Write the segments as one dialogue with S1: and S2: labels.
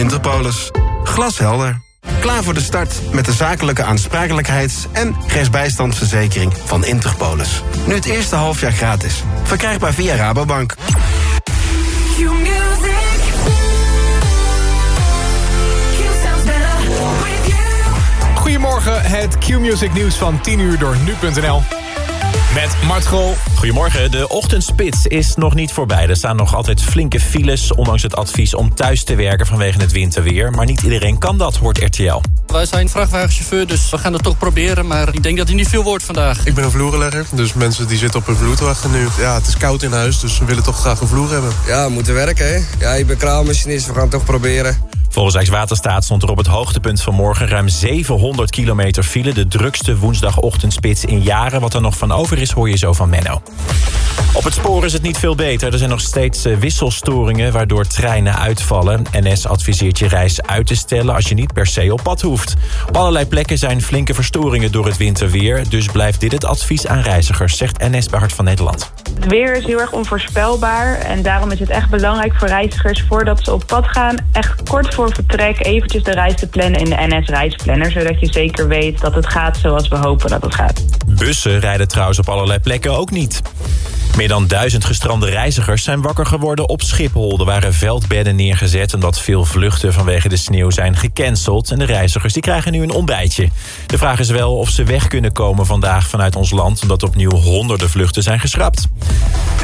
S1: Interpolis. Glashelder. Klaar voor de start met de zakelijke aansprakelijkheids- en rechtsbijstandsverzekering van Interpolis. Nu het eerste halfjaar gratis. Verkrijgbaar via Rabobank.
S2: Goedemorgen, het Q-Music nieuws van 10 uur door nu.nl. Met Mart Grol.
S3: Goedemorgen, de ochtendspits is nog niet voorbij. Er staan nog altijd flinke files, ondanks het advies om thuis te werken vanwege het winterweer. Maar niet iedereen kan dat, hoort RTL.
S4: Wij zijn vrachtwagenchauffeur, dus we gaan het toch proberen. Maar ik denk dat hij niet veel wordt vandaag.
S5: Ik ben een vloerenlegger, dus mensen die zitten op hun vloer te wachten nu. Ja, het is koud in huis, dus we willen toch graag een vloer hebben.
S6: Ja, we moeten werken, hè. Ja, ik ben kraalmachinist, we gaan het toch proberen.
S3: Volgens Rijkswaterstaat stond er op het hoogtepunt van morgen ruim 700 kilometer file. De drukste woensdagochtendspits in jaren. Wat er nog van over is, hoor je zo van Menno. Op het spoor is het niet veel beter. Er zijn nog steeds eh, wisselstoringen waardoor treinen uitvallen. NS adviseert je reis uit te stellen als je niet per se op pad hoeft. Op allerlei plekken zijn flinke verstoringen door het winterweer. Dus blijft dit het advies aan reizigers, zegt NS bij Hart van Nederland.
S7: Het weer is heel erg onvoorspelbaar. En daarom is het echt belangrijk voor reizigers voordat ze op pad gaan... echt kort voor vertrek eventjes de reis te plannen in de NS-reisplanner... zodat je zeker weet dat het gaat zoals we hopen dat het gaat.
S3: Bussen rijden trouwens op allerlei plekken ook niet. Meer dan duizend gestrande reizigers zijn wakker geworden op Schiphol. Er waren veldbedden neergezet omdat veel vluchten vanwege de sneeuw zijn gecanceld. En de reizigers die krijgen nu een ontbijtje. De vraag is wel of ze weg kunnen komen vandaag vanuit ons land... omdat opnieuw honderden vluchten zijn geschrapt.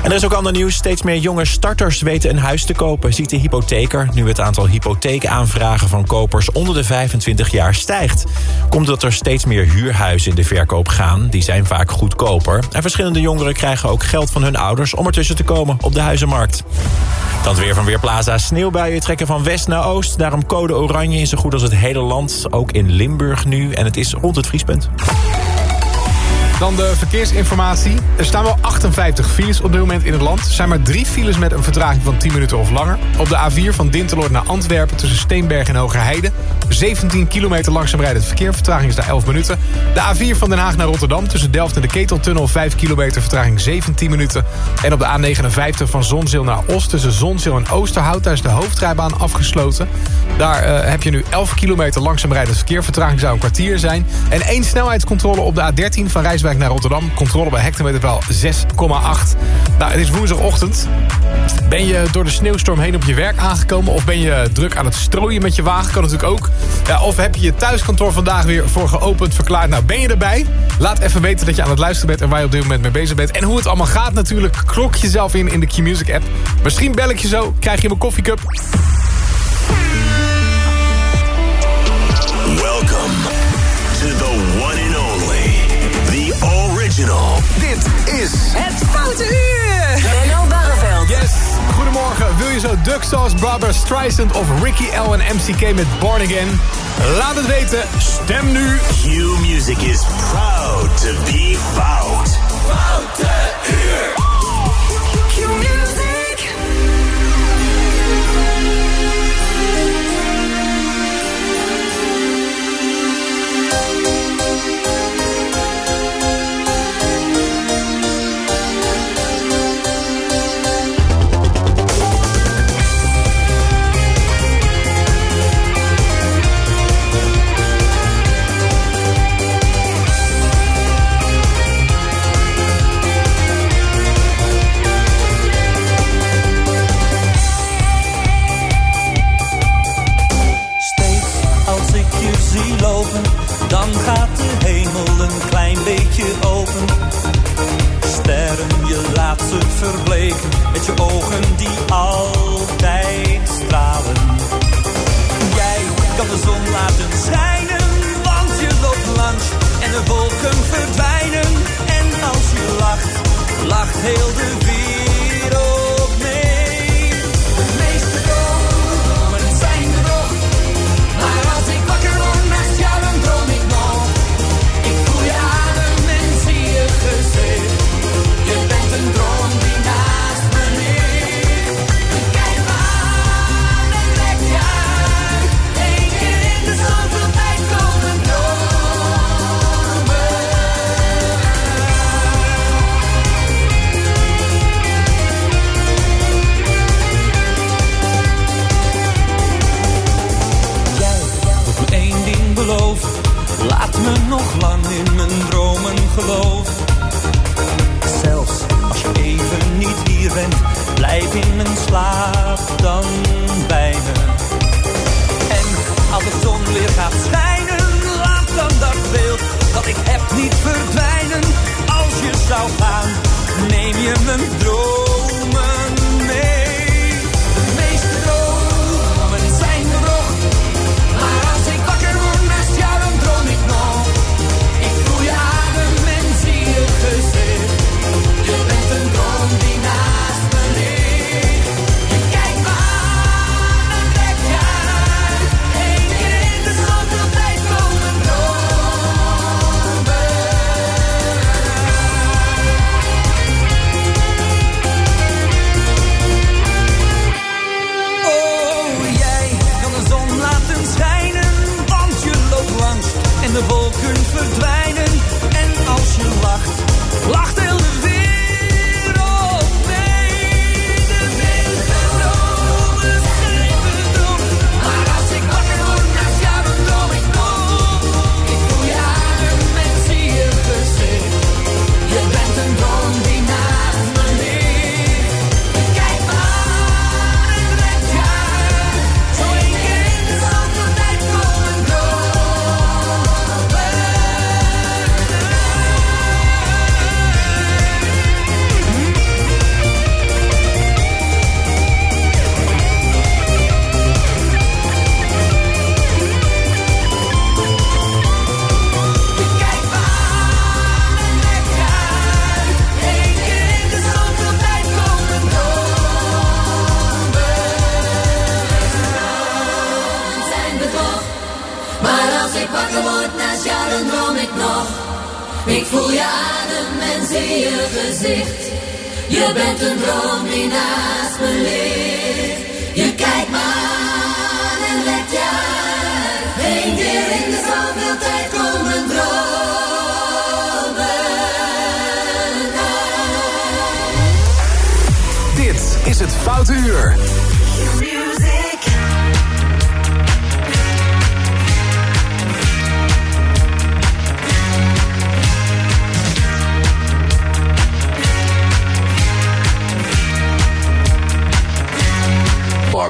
S3: En er is ook ander nieuws. Steeds meer jonge starters weten een huis te kopen, ziet de hypotheker. Nu het aantal hypotheekaanvragen van kopers onder de 25 jaar stijgt. Komt dat er steeds meer huurhuizen in de verkoop gaan. Die zijn vaak goedkoper. En verschillende jongeren krijgen ook geld van hun ouders... om ertussen te komen op de huizenmarkt. Dan weer van Weerplaza. Sneeuwbuien trekken van west naar oost. Daarom code oranje in zo goed als het hele land. Ook in Limburg nu. En het is rond het vriespunt.
S2: Dan de verkeersinformatie. Er staan wel 58 files op dit moment in het land. Er zijn maar drie files met een vertraging van 10 minuten of langer. Op de A4 van Dinteloord naar Antwerpen tussen Steenberg en Hogerheide. 17 kilometer langzaam rijdend verkeer. Vertraging is daar 11 minuten. De A4 van Den Haag naar Rotterdam tussen Delft en de Keteltunnel. 5 kilometer vertraging 17 minuten. En op de A59 van Zonzeel naar Oost tussen Zonzeel en Oosterhout. Daar is de hoofdrijbaan afgesloten. Daar uh, heb je nu 11 kilometer langzaam rijdend verkeer. Vertraging zou een kwartier zijn. En één snelheidscontrole op de A13 van Rijswijk naar Rotterdam. Controle bij hectometerpaal 6,8. Nou, het is woensdagochtend. Ben je door de sneeuwstorm heen op je werk aangekomen... of ben je druk aan het strooien met je wagen? Kan natuurlijk ook. Ja, of heb je je thuiskantoor vandaag weer voor geopend verklaard? Nou, ben je erbij? Laat even weten dat je aan het luisteren bent... en waar je op dit moment mee bezig bent. En hoe het allemaal gaat natuurlijk. Klok jezelf in in de Q-Music app. Misschien bel ik je zo, krijg je mijn koffiecup.
S8: Dit is
S9: Het Foute Uur. Menno Barreveld.
S2: Yes, goedemorgen. Wil je zo Duck Sauce Brothers, Streisand of Ricky L en MCK met Born Again? Laat het weten. Stem nu.
S8: Q Music is proud to be fout. Foute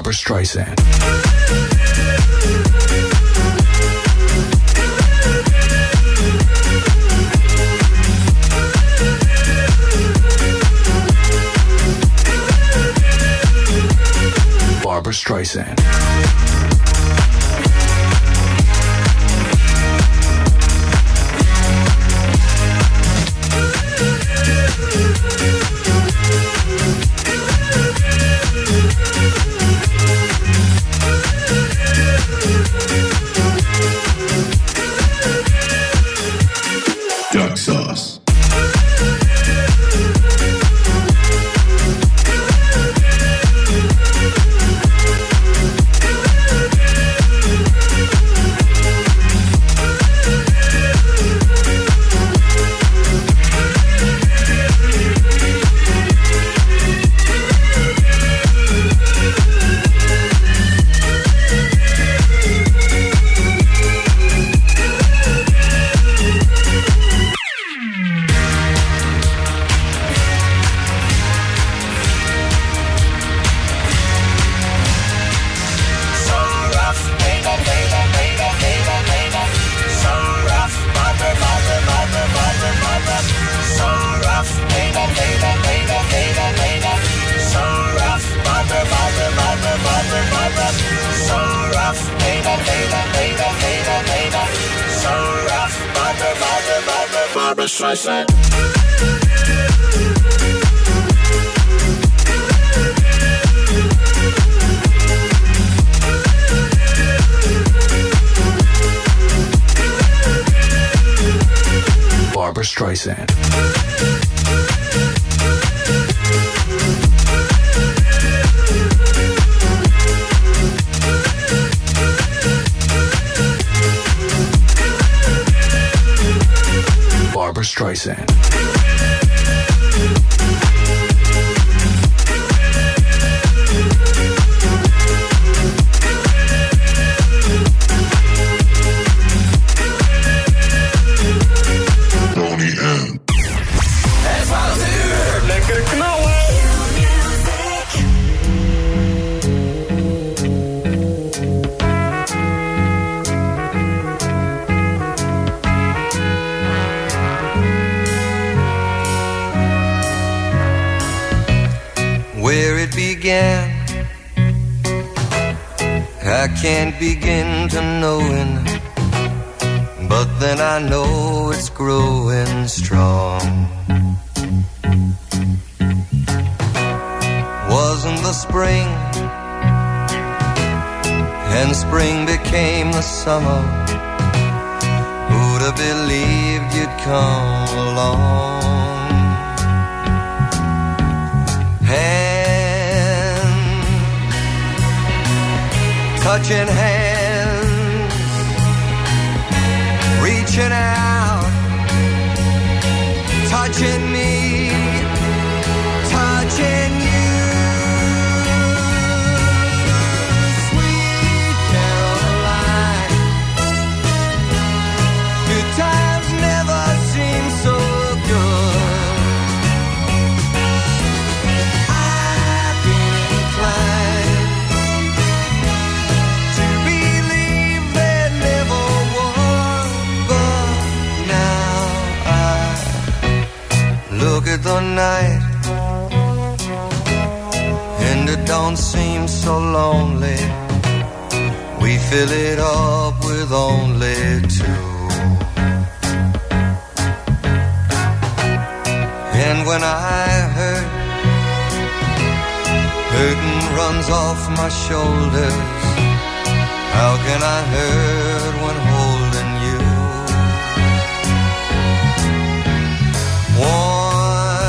S4: Barbara Streisand. Barbara Streisand.
S10: Barbara Streisand.
S4: Barbara Streisand.
S11: Fill it up with only two. And when I hurt, Burden runs off my shoulders. How can I hurt when holding you? Warm,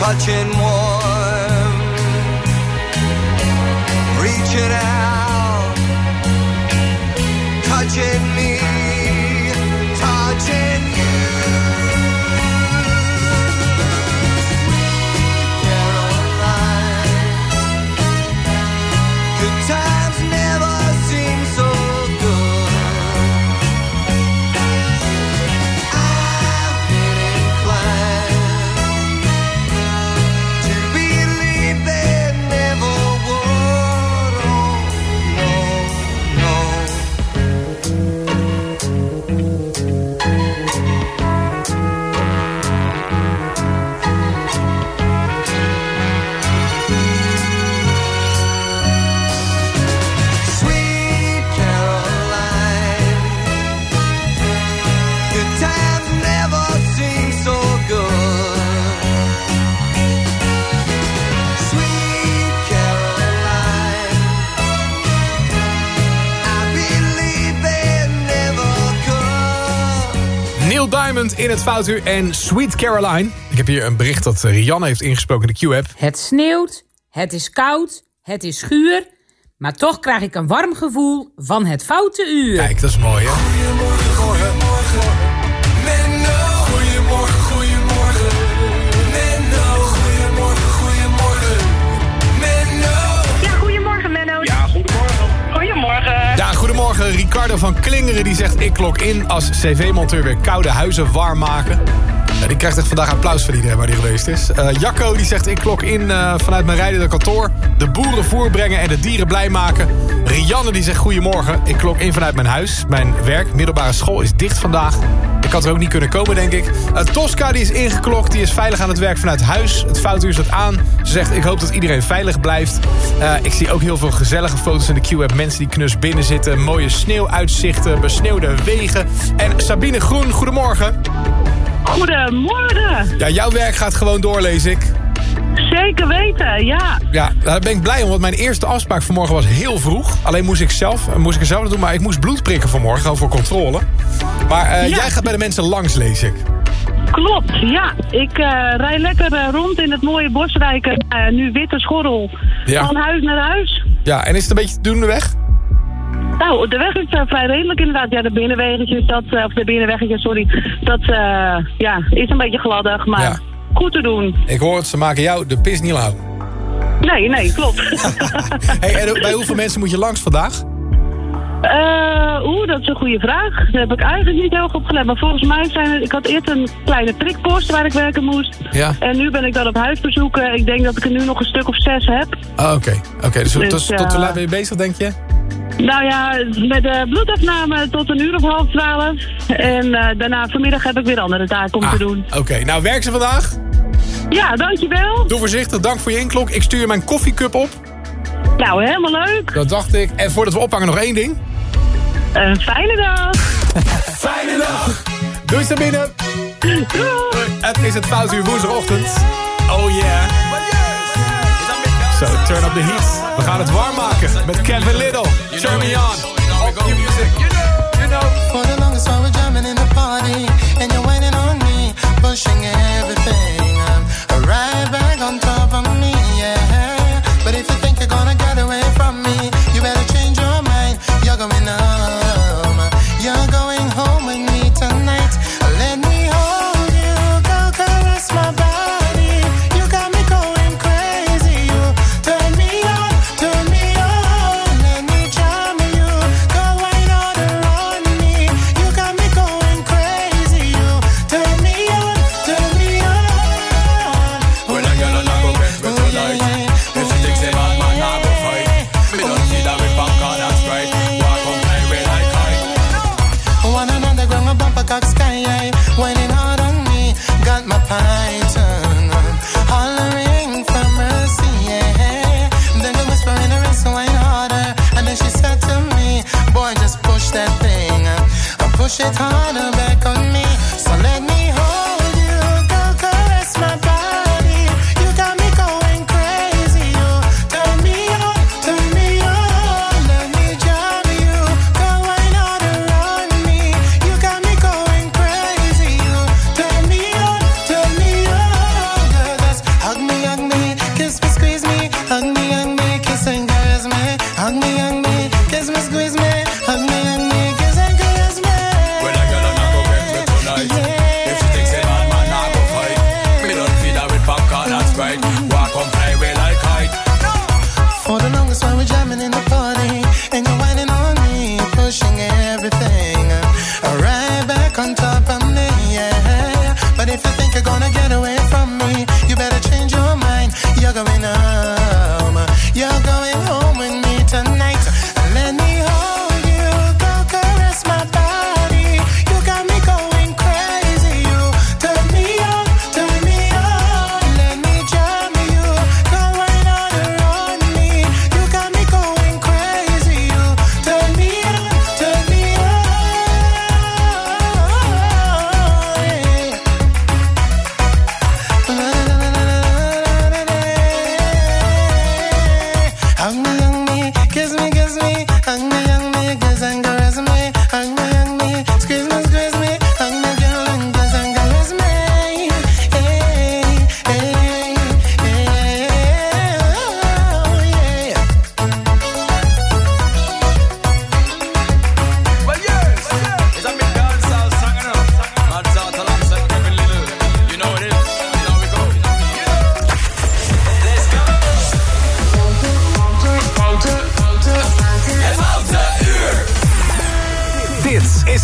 S11: touching warm, it out. Touch
S2: it Diamond in het Foutuur en Sweet Caroline. Ik heb hier een bericht dat Rianne heeft ingesproken in de Q-app.
S12: Het sneeuwt, het is koud, het is guur. Maar toch krijg ik een warm gevoel van het foute uur.
S2: Kijk, dat is mooi, hè?
S13: Goedemorgen.
S2: Ricardo van Klingeren die zegt... ik klok in als cv-monteur weer koude huizen warm maken. Die krijgt echt vandaag applaus van iedereen waar die geweest is. Eh, Jacco die zegt ik klok in eh, vanuit mijn rijdende kantoor. De boeren voorbrengen en de dieren blij maken. Rianne die zegt goedemorgen. Ik klok in vanuit mijn huis. Mijn werk, middelbare school, is dicht vandaag. Ik had er ook niet kunnen komen, denk ik. Eh, Tosca die is ingeklokt. Die is veilig aan het werk vanuit huis. Het foutuur staat aan. Ze zegt ik hoop dat iedereen veilig blijft. Ik zie ook heel veel gezellige foto's in de Q-app. Mensen die knus binnen zitten. Mooie sneeuwuitzichten. Besneeuwde wegen. En Sabine Groen, goedemorgen.
S14: Goedemorgen.
S2: Ja, jouw werk gaat gewoon door, lees ik.
S14: Zeker weten, ja.
S2: Ja, nou, daar ben ik blij om, want mijn eerste afspraak vanmorgen was heel vroeg. Alleen moest ik zelf, moest ik er zelf doen, maar ik moest bloed prikken vanmorgen, gewoon voor controle. Maar eh,
S14: Ja.
S2: jij gaat bij de mensen langs, lees ik.
S14: Klopt, ja. Ik eh rij lekker eh, rond in het mooie Bosrijke, eh, nu witte schorrel.
S2: Ja.
S14: Van huis naar huis.
S2: Ja, en is het een beetje te doen de weg?
S14: Nou, de weg is eh, vrij redelijk inderdaad. Ja, de binnenweggetjes, dat, eh, of de binnenweggetjes, sorry. Dat eh, ja, is een beetje gladdig, maar
S2: Ja.
S14: goed te doen.
S2: Ik hoor het, ze maken jou de pis niet lauw.
S14: Nee, nee, klopt.
S2: Hey, en bij hoeveel mensen moet je langs vandaag?
S14: Eh, Oeh, dat is een goede vraag. Daar heb ik eigenlijk niet heel goed op gelet. Maar volgens mij zijn er... Ik had eerst een kleine prikpost waar ik werken moest.
S2: Ja.
S14: En nu ben ik dan op huisbezoek. Eh, Ik denk dat ik er nu nog een stuk of zes heb.
S2: Ah, Oké, oké. dus,
S14: Dus,
S2: tot, tot hoe laat ben je bezig, denk je?
S14: Nou ja, met de bloedafname tot een uur of half twaalf. En eh, daarna vanmiddag heb ik weer andere taken om te ah, doen.
S2: Oké, nou werk ze vandaag.
S14: Ja, dankjewel.
S2: Doe voorzichtig, dank voor je inklok. Ik stuur mijn koffiecup op.
S14: Nou, helemaal leuk.
S2: Dat dacht ik. En voordat we ophangen nog één ding.
S14: Een fijne dag.
S2: fijne dag. Doei Sabine. Doei. Het is het 12 uur woensdagochtend. Oh yeah. Zo, turn up the heat. We gaan het warm maken met Kevin Little. Turn me on. Op je music. You know, you know.
S15: For the longest while we're jamming in the party. And you're waiting on me. Pushing everything. I'm right back on top.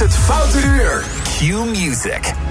S13: is het Foute Uur.
S16: Q Music.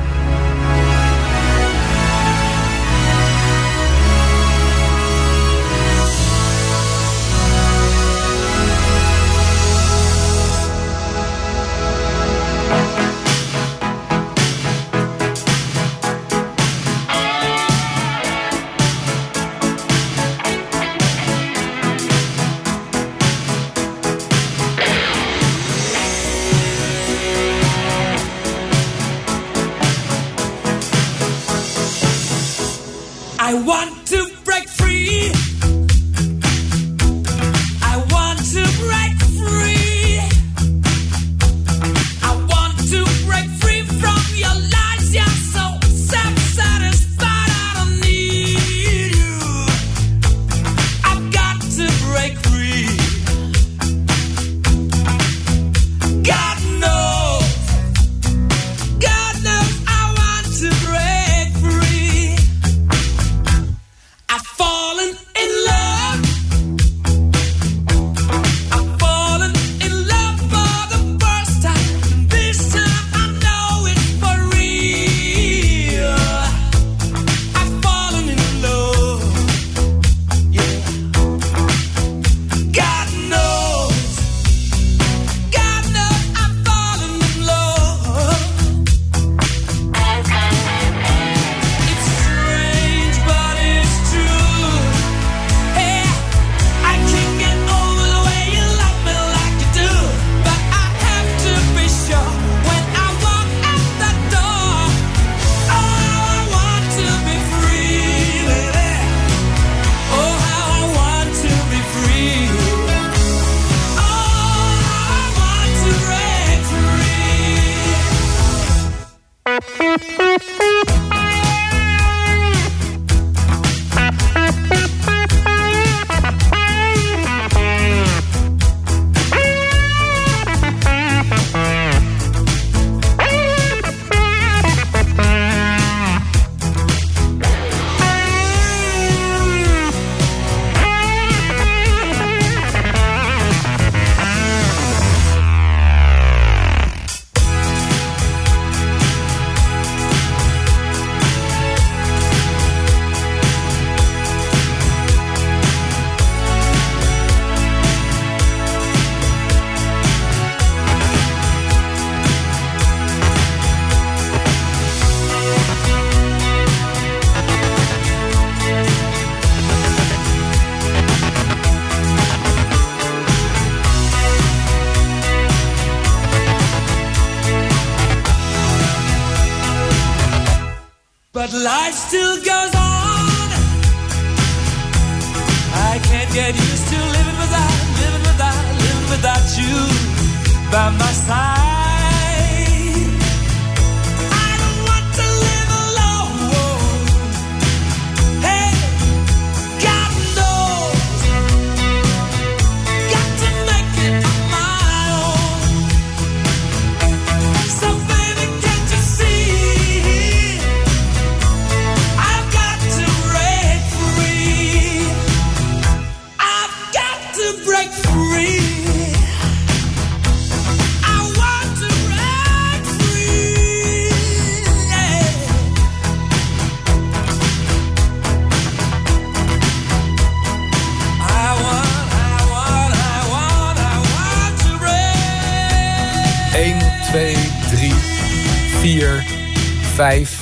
S2: 5,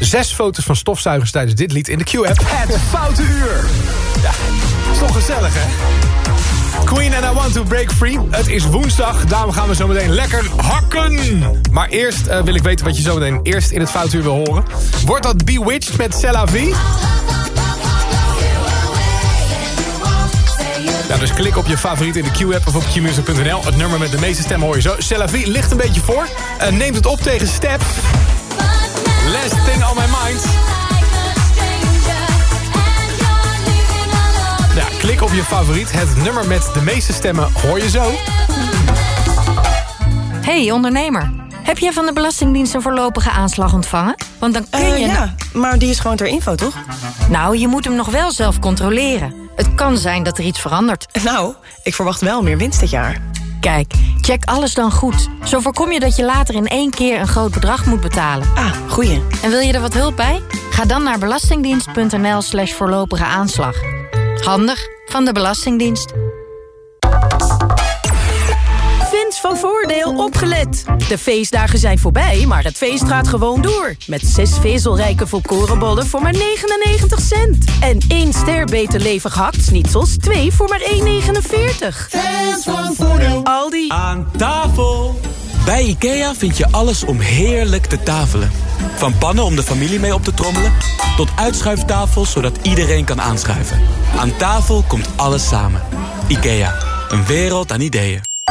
S2: 6 foto's van stofzuigers tijdens dit lied in de Q-app. Het Foute Uur. Ja, is toch gezellig, hè? Queen and I Want to Break Free. Het is woensdag, daarom gaan we zo meteen lekker hakken. Maar eerst eh, wil ik weten wat je zo meteen eerst in het Foute Uur wil horen. Wordt dat Bewitched met Cella V? Dus klik op je favoriet in de Q-app of op qmusic.nl. Het nummer met de meeste stemmen hoor je zo. Cella ligt een beetje voor. Uh, neemt het op tegen Step. On my mind. Ja, klik op je favoriet. Het nummer met de meeste stemmen hoor je zo.
S17: Hey ondernemer, heb jij van de Belastingdienst een voorlopige aanslag ontvangen? Want dan kun
S18: Eh,
S17: je...
S18: ja, maar die is gewoon ter info, toch?
S17: Nou, je moet hem nog wel zelf controleren. Het kan zijn dat er iets verandert.
S18: Nou, ik verwacht wel meer winst dit jaar.
S17: Kijk, check alles dan goed. Zo voorkom je dat je later in één keer een groot bedrag moet betalen.
S18: Ah, goeie.
S17: En wil je er wat hulp bij? Ga dan naar belastingdienst.nl slash voorlopige aanslag. Handig van de Belastingdienst.
S19: Van Voordeel opgelet. De feestdagen zijn voorbij, maar het feest gaat gewoon door. Met zes vezelrijke volkorenbollen voor maar 99 cent. En één ster beter levig hakt-snitsels, twee voor maar 1,49.
S20: Fans van Voordeel.
S19: Aldi.
S21: Aan tafel! Bij IKEA vind je alles om heerlijk te tafelen. Van pannen om de familie mee op te trommelen... tot uitschuiftafels zodat iedereen kan aanschuiven. Aan tafel komt alles samen. IKEA, een wereld aan ideeën.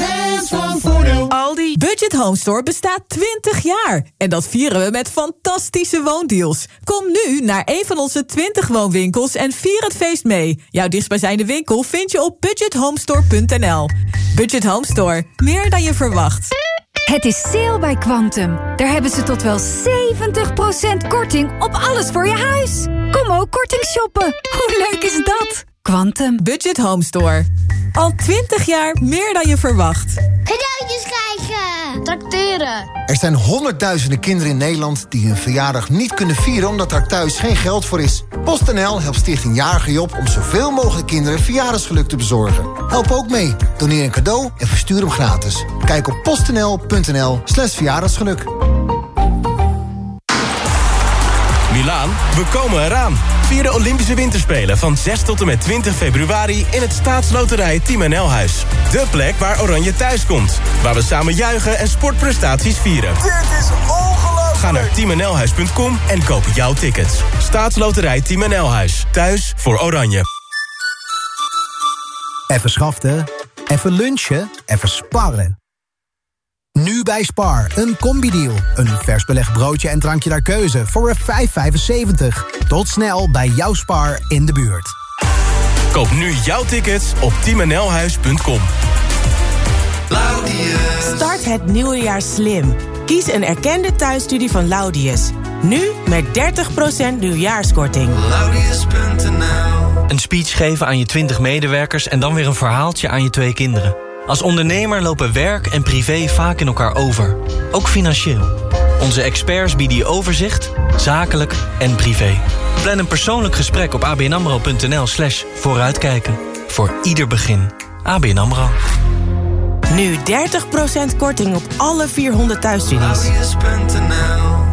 S20: Fans van Voordeel.
S19: Aldi.
S22: Budget Home Store bestaat 20 jaar. En dat vieren we met fantastische woondeals. Kom nu naar een van onze 20 woonwinkels en vier het feest mee. Jouw dichtstbijzijnde winkel vind je op budgethomestore.nl. Budget Home Store. Meer dan je verwacht.
S23: Het is sale bij Quantum. Daar hebben ze tot wel 70% korting op alles voor je huis. Kom ook korting shoppen. Hoe leuk is dat? Quantum.
S22: Budget Home Store. Al 20 jaar meer dan je verwacht.
S24: Cadeautjes krijgen. Tracteren.
S25: Er zijn honderdduizenden kinderen in Nederland die hun verjaardag niet kunnen vieren omdat daar thuis geen geld voor is. PostNL helpt Stichting Jarige Job om zoveel mogelijk kinderen verjaardagsgeluk te bezorgen. Help ook mee. Doneer een cadeau en verstuur hem gratis. Kijk op postnl.nl slash verjaardagsgeluk.
S26: Milaan, we komen eraan. Vier de Olympische Winterspelen van 6 tot en met 20 februari... in het staatsloterij Team NL Huis. De plek waar Oranje thuis komt. Waar we samen juichen en sportprestaties vieren.
S20: Dit is ongelooflijk.
S26: Ga naar teamnlhuis.com en koop jouw tickets. Staatsloterij Team NL Huis. Thuis voor Oranje.
S27: Even schaften, even lunchen, even sparren. Nu bij Spar, een combi-deal. Een vers belegd broodje en drankje naar keuze voor 5,75. Tot snel bij jouw Spar in de buurt.
S26: Koop nu jouw tickets op teamnlhuis.com.
S18: Start het nieuwe jaar slim. Kies een erkende thuisstudie van Laudius. Nu met 30% nieuwjaarskorting.
S28: Een speech geven aan je 20 medewerkers en dan weer een verhaaltje aan je twee kinderen. Als ondernemer lopen werk en privé vaak in elkaar over. Ook financieel. Onze experts bieden je overzicht, zakelijk en privé. Plan een persoonlijk gesprek op abnamro.nl slash vooruitkijken. Voor ieder begin. ABN AMRO.
S18: Nu 30% korting op alle 400 thuisstudies.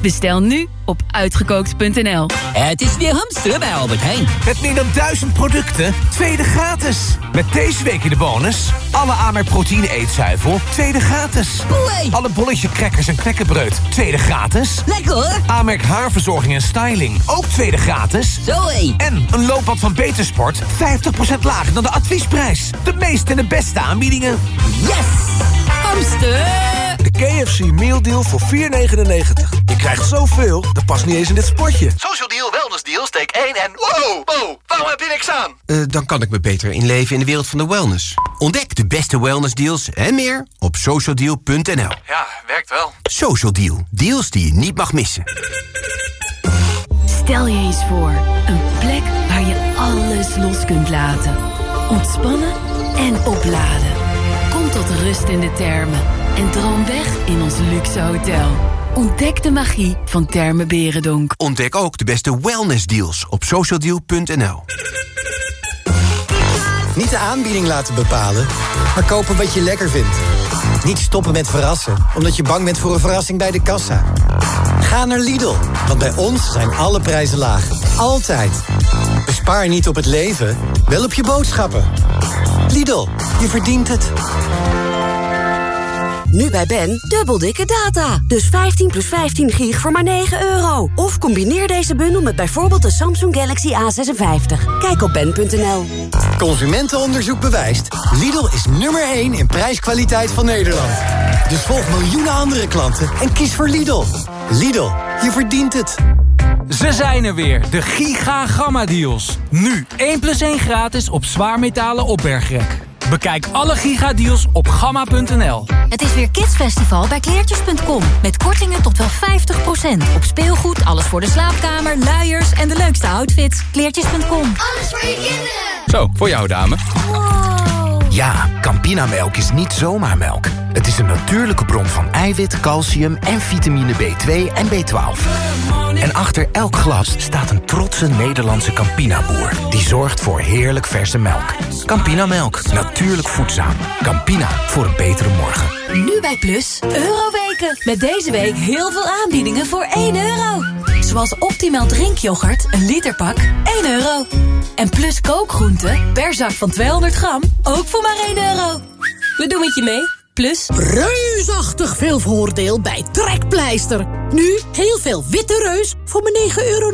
S29: Bestel nu op uitgekookt.nl.
S30: Het is weer hamsteren bij Albert Heijn.
S28: Met meer dan duizend producten, tweede gratis. Met deze week in de bonus... alle Amerk proteïne eetzuivel, tweede gratis. Alle bolletje crackers en knekkenbreud, tweede gratis.
S30: Lekker hoor.
S28: Amerk haarverzorging en styling, ook tweede gratis.
S30: Zoé.
S28: En een loopband van Betersport, 50% lager dan de adviesprijs. De meeste en de beste aanbiedingen.
S30: Yes! Hamster!
S28: De KFC Meal Deal voor 4,99. Je krijgt zoveel, dat past niet eens in dit spotje.
S31: Social Deal, Wellness Deal, steek 1 en... Wow, wow, waarom heb je niks aan?
S1: Eh, dan kan ik me beter inleven in de wereld van de wellness. Ontdek de beste wellnessdeals en meer op socialdeal.nl.
S31: Ja, werkt wel.
S1: Social Deal, deals die je niet mag missen.
S29: Stel je eens voor, een plek waar je alles los kunt laten. Ontspannen en opladen. Kom tot rust in de termen en droom weg in ons luxe hotel. Ontdek de magie van Termen Berendonk.
S1: Ontdek ook de beste wellnessdeals op socialdeal.nl.
S32: Niet de aanbieding laten bepalen, maar kopen wat je lekker vindt. Niet stoppen met verrassen, omdat je bang bent voor een verrassing bij de kassa. Ga naar Lidl, want bij ons zijn alle prijzen laag. Altijd. Bespaar niet op het leven, wel op je boodschappen. Lidl, je verdient het.
S33: Nu bij Ben, dubbel dikke data. Dus 15 plus 15 gig voor maar 9 euro. Of combineer deze bundel met bijvoorbeeld de Samsung Galaxy A56. Kijk op ben.nl.
S32: Consumentenonderzoek bewijst. Lidl is nummer 1 in prijskwaliteit van Nederland. Dus volg miljoenen andere klanten en kies voor Lidl. Lidl, je verdient het.
S34: Ze zijn er weer, de Giga Gamma Deals. Nu 1 plus 1 gratis op zwaarmetalen opbergrek. Bekijk alle gigadeals op gamma.nl.
S35: Het is weer Kidsfestival bij kleertjes.com. Met kortingen tot wel 50%. Op speelgoed, alles voor de slaapkamer, luiers en de leukste outfits. Kleertjes.com.
S36: Alles voor je kinderen.
S37: Zo, voor jou dame. Ja, Campinamelk is niet zomaar melk. Het is een natuurlijke bron van eiwit, calcium en vitamine B2 en B12. En achter elk glas staat een trotse Nederlandse Campina-boer... die zorgt voor heerlijk verse melk. Campinamelk, natuurlijk voedzaam. Campina, voor een betere morgen.
S38: Nu bij Plus, Euroweken. Met deze week heel veel aanbiedingen voor 1 euro. Zoals optimaal drinkyoghurt, een literpak, 1 euro. En Plus kookgroenten, per zak van 200 gram, ook voor maar 1 euro. We doen het je mee. Plus...
S19: Reusachtig veel voordeel bij Trekpleister. Nu heel veel witte reus voor maar 9,99 euro.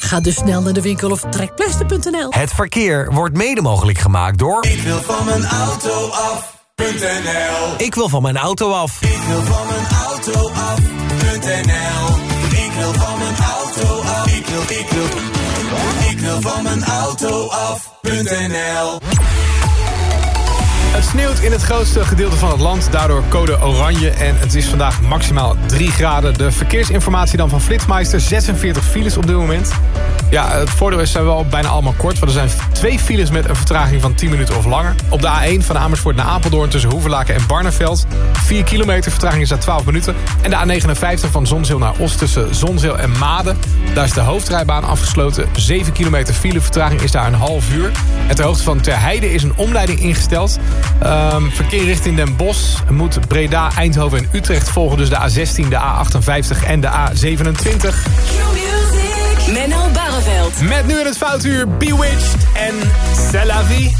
S19: Ga dus snel naar de winkel of trekpleister.nl.
S28: Het verkeer wordt mede mogelijk gemaakt door...
S20: Ik wil van mijn auto af.nl
S28: Ik wil van mijn auto af.
S20: Ik wil van mijn auto af.nl Ik wil van mijn auto af. Ik wil, ik wil, ik wil van mijn auto af.nl
S2: Het sneeuwt in het grootste gedeelte van het land, daardoor code oranje. En het is vandaag maximaal 3 graden. De verkeersinformatie dan van Flitsmeister, 46 files op dit moment. Ja, het voordeel is, zijn wel bijna allemaal kort. Want er zijn twee files met een vertraging van 10 minuten of langer. Op de A1 van Amersfoort naar Apeldoorn tussen Hoeverlaken en Barneveld. 4 kilometer, vertraging is daar 12 minuten. En de A59 van Zonzeel naar Oost tussen Zonzeel en Maden. Daar is de hoofdrijbaan afgesloten. 7 kilometer file, vertraging is daar een half uur. En ter hoogte van Terheide is een omleiding ingesteld. Ehm, verkeer richting Den Bosch moet Breda, Eindhoven en Utrecht volgen. Dus de A16, de A58 en de A27.
S38: Menno Barreveld.
S2: Met nu in het foutuur Bewitched en C'est la vie.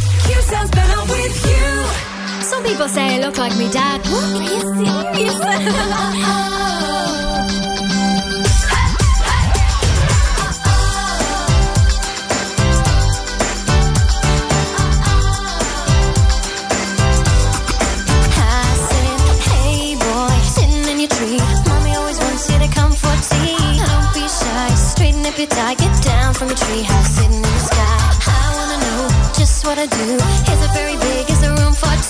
S36: Some people say I look like me dad. What? Are you serious? up your tie, get down from a tree house, sitting in the sky. I wanna know just what I do. Is it very big? Is there room for two?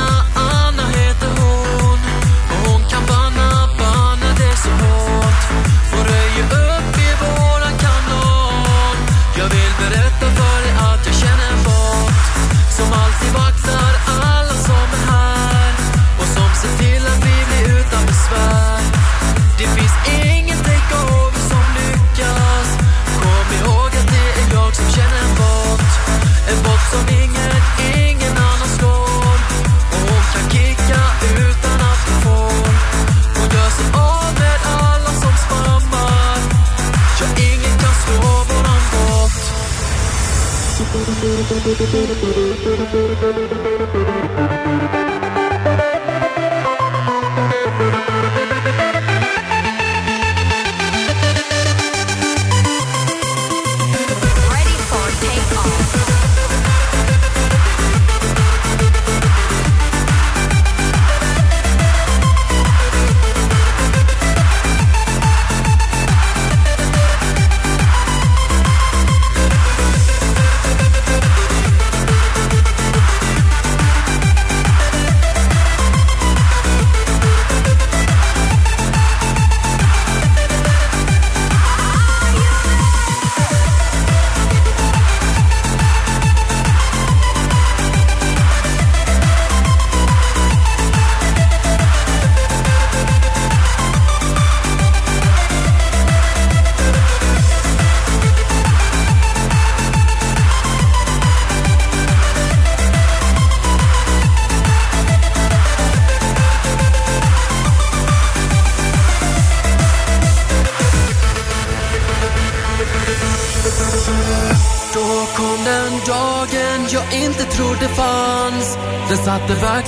S39: Thank you.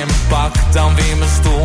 S39: en
S40: pak dan weer mijn stoel.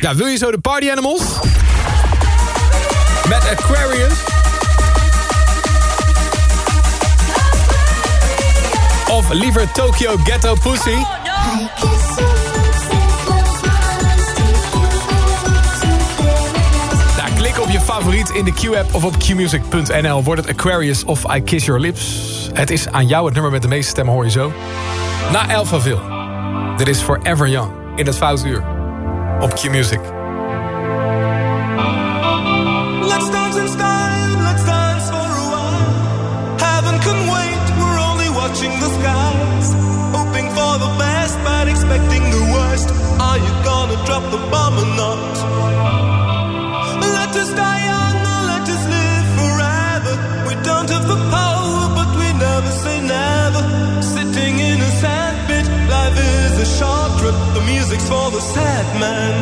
S40: Ja, wil je
S2: zo de Party Animals? Met Aquarius. Of liever Tokyo Ghetto Pussy. Nou, klik op je favoriet in de Q-app of op qmusic.nl. Wordt het Aquarius of I Kiss Your Lips? Het is aan jou het nummer met de meeste stemmen, hoor je zo. Na Alphaville. Dit is Forever Young in het Foutuur. uur op Q-Music.
S20: man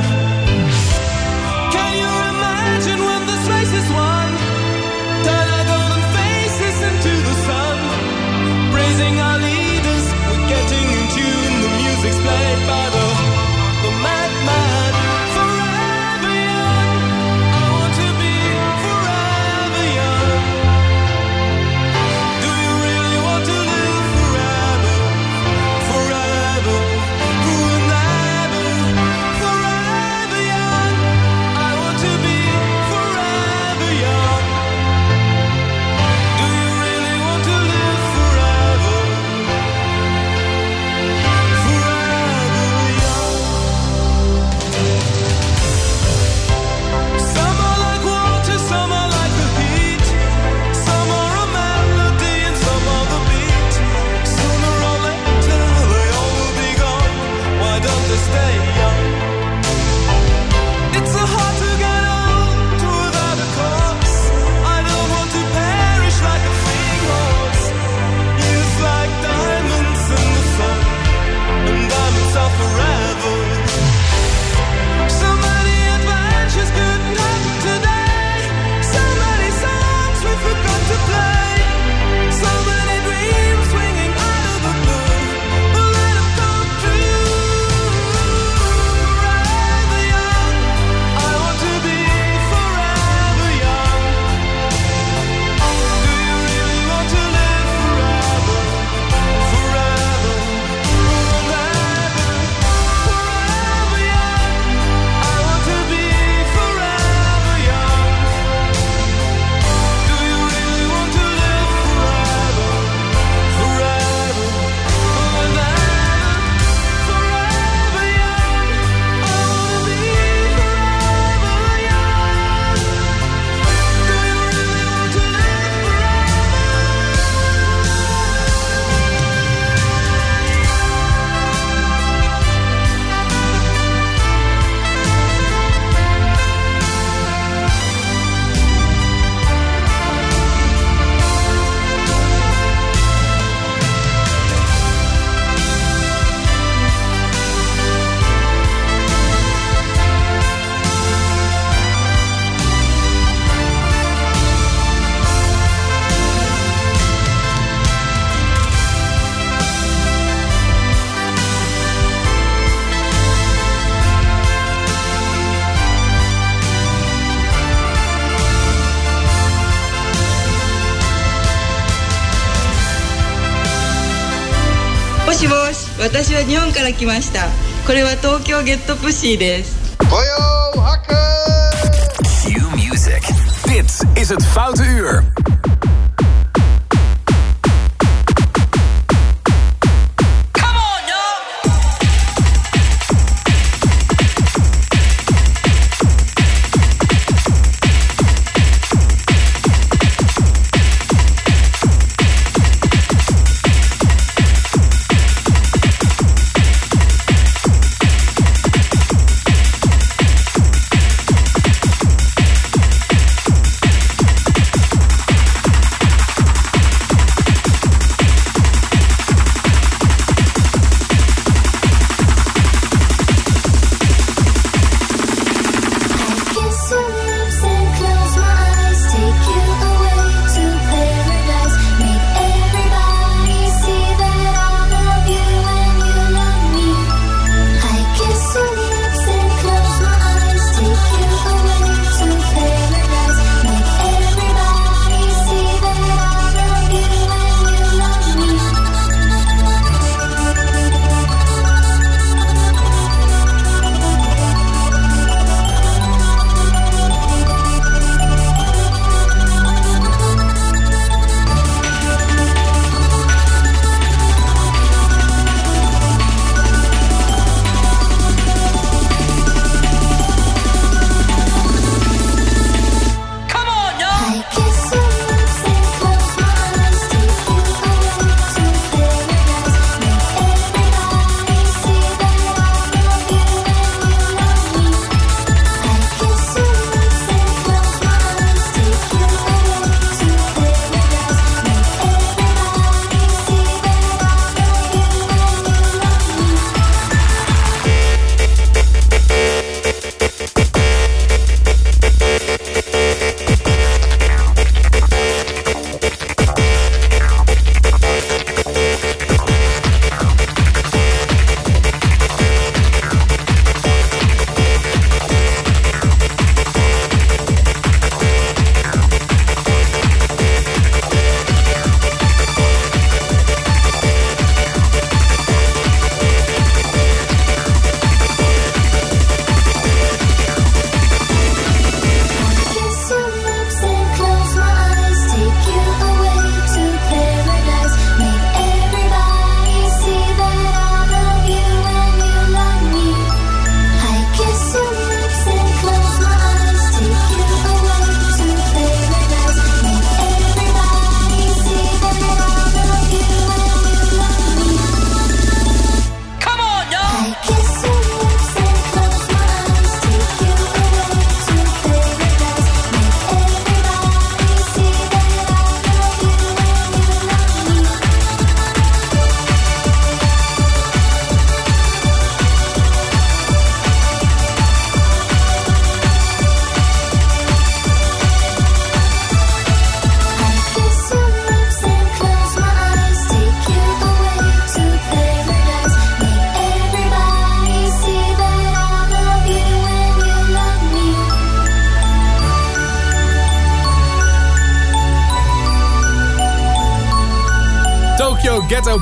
S41: 日本から来ましたこれは東京ゲットプシーです
S36: Q Music. Dit is het Foute Uur.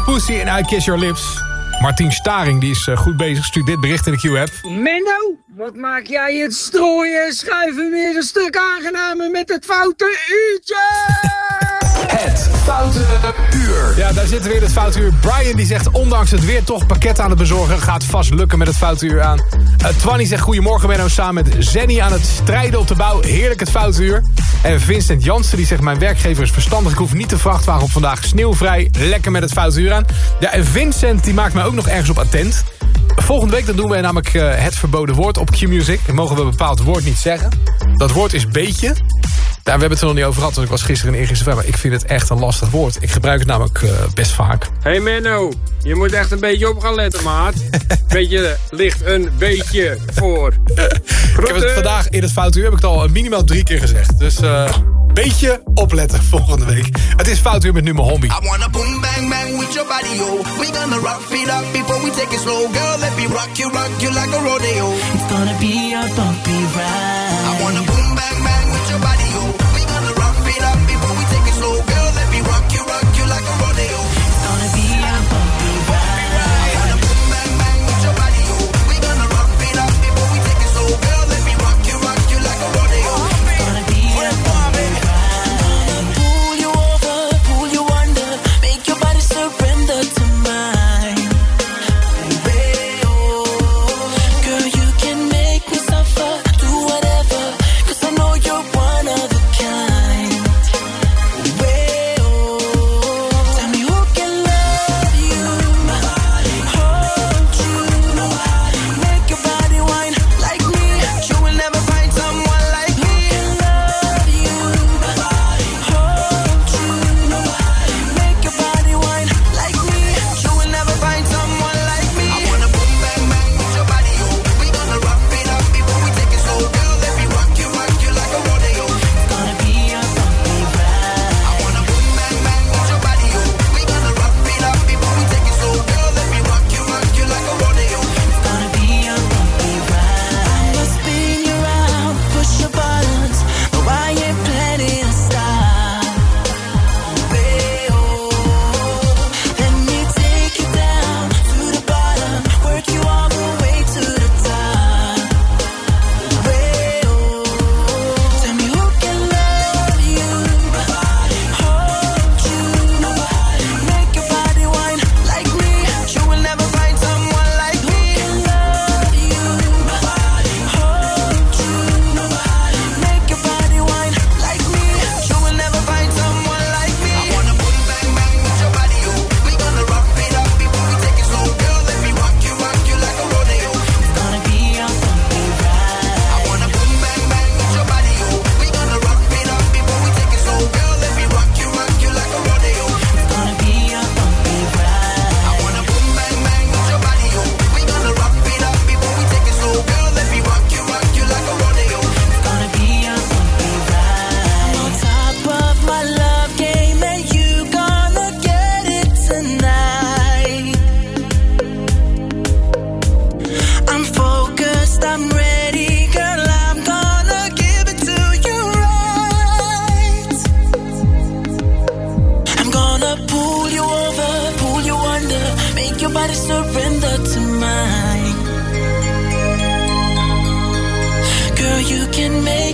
S2: Pussy en I Kiss Your Lips. Martien Staring die is eh, goed bezig. Stuurt dit bericht in de Q-app.
S42: Menno, wat maak jij het strooien en schuiven weer een stuk aangenamer met het foute uurtje?
S36: Het Foute Uur.
S2: Ja, daar we weer het Foute Uur. Brian die zegt, ondanks het weer toch pakket aan het bezorgen. Gaat vast lukken met het Foute Uur aan. Uh, Twanny zegt, goedemorgen Benno. Samen met Zenny aan het strijden op de bouw. Heerlijk het Foute Uur. En Vincent Jansen die zegt, mijn werkgever is verstandig. Ik hoef niet de vrachtwagen op vandaag sneeuwvrij. Lekker met het Foute Uur aan. Ja, en Vincent die maakt mij ook nog ergens op attent. Volgende week dan doen wij namelijk eh, het verboden woord op Q-Music. Mogen we een bepaald woord niet zeggen. Dat woord is beetje. Daar we hebben het er nog niet over gehad, want ik was gisteren en eergisteren. Maar ik vind het echt een lastig woord. Ik gebruik het namelijk eh, best vaak.
S42: hey Menno, je moet echt een beetje op gaan letten, maat. Beetje ligt een beetje voor.
S2: Ik heb het vandaag in het fout uur heb ik het al minimaal drie keer gezegd. Dus eh beetje opletten volgende week. Het is fout uur met nu mijn hobby.
S43: I wanna boom bang bang with your body, yo. We gonna rock it up before we take it slow, girl. Let me rock you, rock you like a rodeo.
S44: It's gonna be a bumpy ride.
S43: I wanna boom bang bang with your body,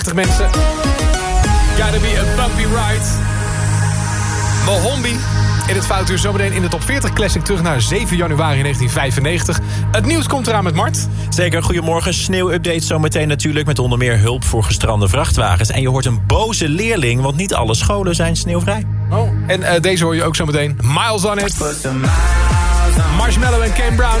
S2: Voorzichtig mensen. Gotta be a bumpy ride. Mohombi in het foutuur zometeen in de top 40 classic terug naar 7 januari 1995. Het nieuws komt eraan met Mart.
S3: Zeker, goedemorgen. Sneeuwupdate zometeen natuurlijk... met onder meer hulp voor gestrande vrachtwagens. En je hoort een boze leerling, want niet alle scholen zijn sneeuwvrij.
S2: Oh. En eh, deze hoor je ook zometeen. Miles on it. Marshmallow en Kane Brown.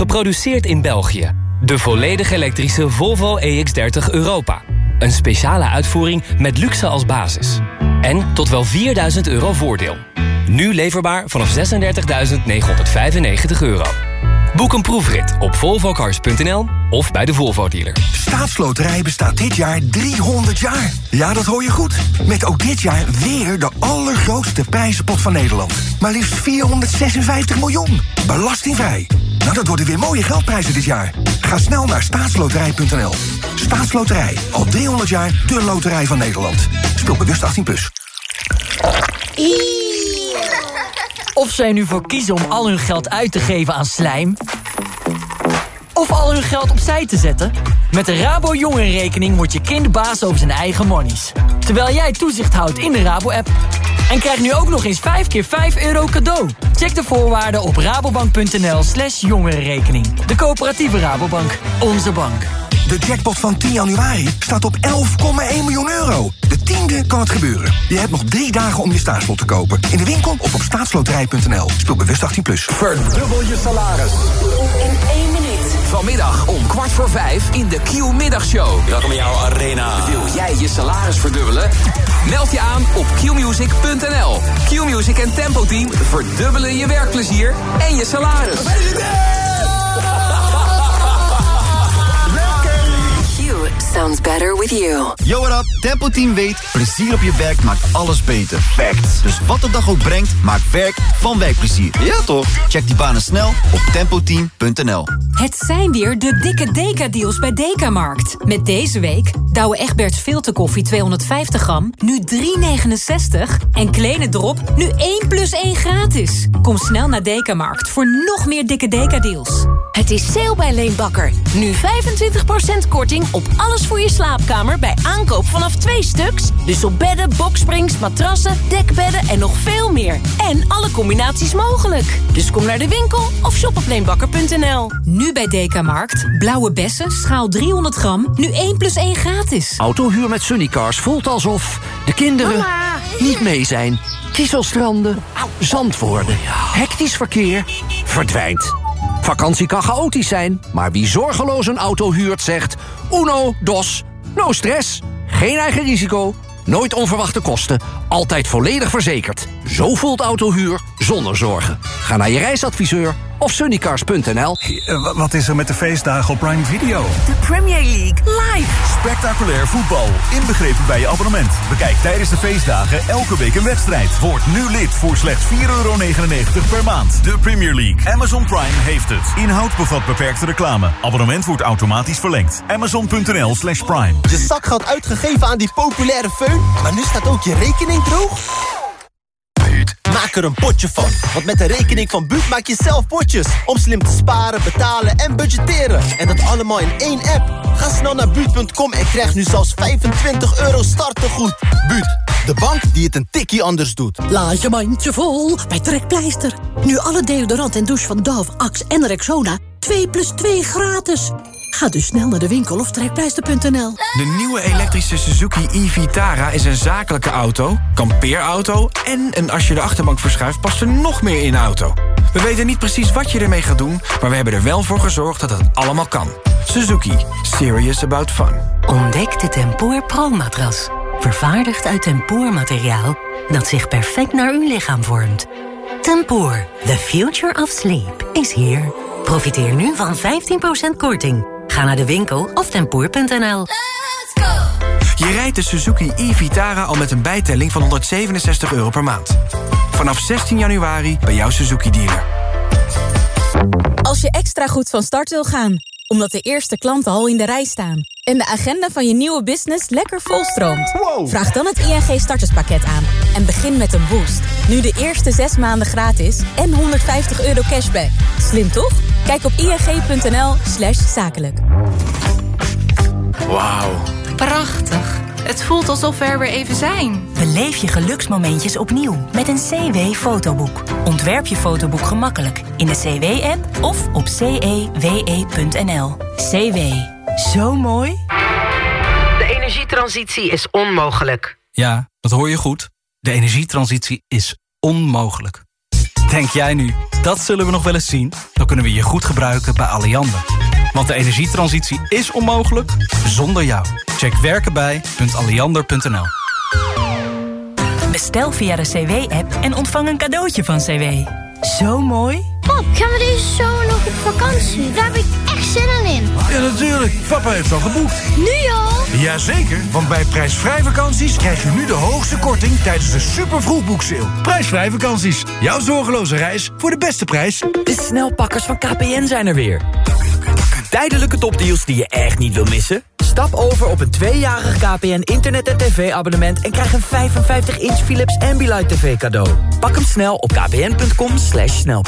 S45: geproduceerd in België. De volledig elektrische Volvo EX30 Europa. Een speciale uitvoering met luxe als basis. En tot wel 4000 euro voordeel. Nu leverbaar vanaf 36.995 euro. Boek een proefrit op volvocars.nl of bij de Volvo dealer.
S46: Staatsloterij bestaat dit jaar 300 jaar. Ja, dat hoor je goed. Met ook dit jaar weer de allergrootste prijzenpot van Nederland. Maar liefst 456 miljoen. Belastingvrij. Nou, dat worden weer mooie geldprijzen dit jaar. Ga snel naar staatsloterij.nl. Staatsloterij. Al 300 jaar de loterij van Nederland. Speel bewust 18+. Plus.
S47: Of zij nu voor kiezen om al hun geld uit te geven aan slijm... of al hun geld opzij te zetten... met de Rabo Jongerenrekening wordt je kind baas over zijn eigen monies. Terwijl jij toezicht houdt in de Rabo-app. En krijg nu ook nog eens 5 keer 5 euro cadeau. Check de voorwaarden op rabobank.nl slash jongerenrekening. De coöperatieve Rabobank. Onze bank.
S46: De jackpot van 10 januari staat op 11,1 miljoen euro. De tiende kan het gebeuren. Je hebt nog drie dagen om je staatslot te kopen. In de winkel of op staatsloterij.nl. Speel bewust 18+. Plus.
S30: Verdubbel je salaris.
S48: In één minuut.
S30: Vanmiddag om kwart voor vijf in de Q-middagshow.
S49: Welkom in jouw arena.
S30: Wil jij je salaris verdubbelen? Meld je aan op qmusic.nl. Q-Music en Tempo Team verdubbelen je werkplezier en je salaris.
S50: Sounds better with you.
S25: Yo, what up? Tempo Team weet, plezier op je werk maakt alles beter. Facts. Dus wat de dag ook brengt, maakt werk van werkplezier. Ja, toch? Check die banen snel op tempoteam.nl.
S51: Het zijn weer de dikke Deka-deals bij Dekamarkt. Met deze week Douwe Egberts filterkoffie 250 gram, nu 3,69. En Kleine Drop, nu 1 plus 1 gratis. Kom snel naar Dekamarkt voor nog meer dikke Deka-deals.
S19: Het is sale bij Leenbakker. Nu 25% korting op alles voor je slaapkamer bij aankoop vanaf twee stuks. Dus op bedden, boksprings, matrassen, dekbedden en nog veel meer. En alle combinaties mogelijk. Dus kom naar de winkel of shop op leenbakker.nl.
S51: Nu bij Dekamarkt. Blauwe bessen, schaal 300 gram, nu 1 plus 1 gratis.
S52: Autohuur met Sunnycars voelt alsof de kinderen niet mee zijn. Kieselstranden, zand worden, hectisch verkeer, verdwijnt. Vakantie kan chaotisch zijn, maar wie zorgeloos een auto huurt zegt... uno, dos, no stress, geen eigen risico, nooit onverwachte kosten... altijd volledig verzekerd. Zo voelt autohuur zonder zorgen. Ga naar je reisadviseur of sunnycars.nl.
S53: Eh, Wat is er met de feestdagen op Prime Video?
S48: De Premier League live.
S53: Spectaculair voetbal, inbegrepen bij je abonnement. Bekijk tijdens de feestdagen elke week een wedstrijd. Word nu lid voor slechts 4,99 euro per maand. De Premier League. Amazon Prime heeft het. Inhoud bevat beperkte reclame. Abonnement wordt automatisch verlengd. Amazon.nl slash Prime.
S54: Je zakgeld uitgegeven aan die populaire föhn, maar nu staat ook je rekening droog?
S55: Maak er een potje van, want met de rekening van Buut maak je zelf potjes. Om slim te sparen, betalen en budgetteren. En dat allemaal in één app. Ga snel naar Buut.com en krijg nu zelfs 25 euro startegoed. Buut, de bank die het een tikkie anders doet.
S56: Laat je mandje vol bij Trekpleister. Nu alle deodorant en douche van Dove, Axe en Rexona 2 plus 2 gratis. Ga dus snel naar de winkel of trekpleister.nl.
S57: De nieuwe elektrische Suzuki e-Vitara is een zakelijke auto, kampeerauto... en een als je de achterbank verschuift past er nog meer in de auto. We weten niet precies wat je ermee gaat doen... maar we hebben er wel voor gezorgd dat het allemaal kan. Suzuki. Serious about fun.
S29: Ontdek de Tempoor Pro-matras. Vervaardigd uit tempoormateriaal dat zich perfect naar uw lichaam vormt. Tempoor, the future of sleep, is here. Profiteer nu van 15% korting. Ga naar de winkel of tempoor.nl.
S57: Je rijdt de Suzuki e-Vitara al met een bijtelling van 167 euro per maand. Vanaf 16 januari bij jouw Suzuki-dealer.
S22: Als je extra goed van start wil gaan, omdat de eerste klanten al in de rij staan... en de agenda van je nieuwe business lekker volstroomt... vraag dan het ING starterspakket aan en begin met een boost. Nu de eerste zes maanden gratis en 150 euro cashback. Slim toch? Kijk op ing.nl slash zakelijk.
S42: Wauw. Prachtig. Het voelt alsof we er weer even zijn.
S29: Beleef je geluksmomentjes opnieuw met een CW-fotoboek. Ontwerp je fotoboek gemakkelijk in de CW-app of op cewe.nl. CW. Zo mooi.
S19: De energietransitie is onmogelijk.
S28: Ja, dat hoor je goed. De energietransitie is onmogelijk. Denk jij nu, dat zullen we nog wel eens zien? Dan kunnen we je goed gebruiken bij Alliander. Want de energietransitie is onmogelijk zonder jou. Check werkenbij.alliander.nl
S29: Bestel via de CW-app en ontvang een cadeautje van CW. Zo mooi.
S53: Pap, gaan we deze zomer nog op vakantie? Daar heb ik echt zin in.
S58: Ja, natuurlijk. Papa heeft al geboekt.
S53: Nu al?
S58: Jazeker, want bij prijsvrij vakanties krijg je nu de hoogste korting tijdens de super vroegboekseil. Prijsvrij vakanties. Jouw zorgeloze reis voor de beste prijs.
S59: De snelpakkers van KPN zijn er weer. Tijdelijke topdeals die je echt niet wil missen? Stap over op een tweejarig KPN internet- en tv-abonnement... en krijg een 55-inch Philips Ambilight TV cadeau. Pak hem snel op kpn.com snel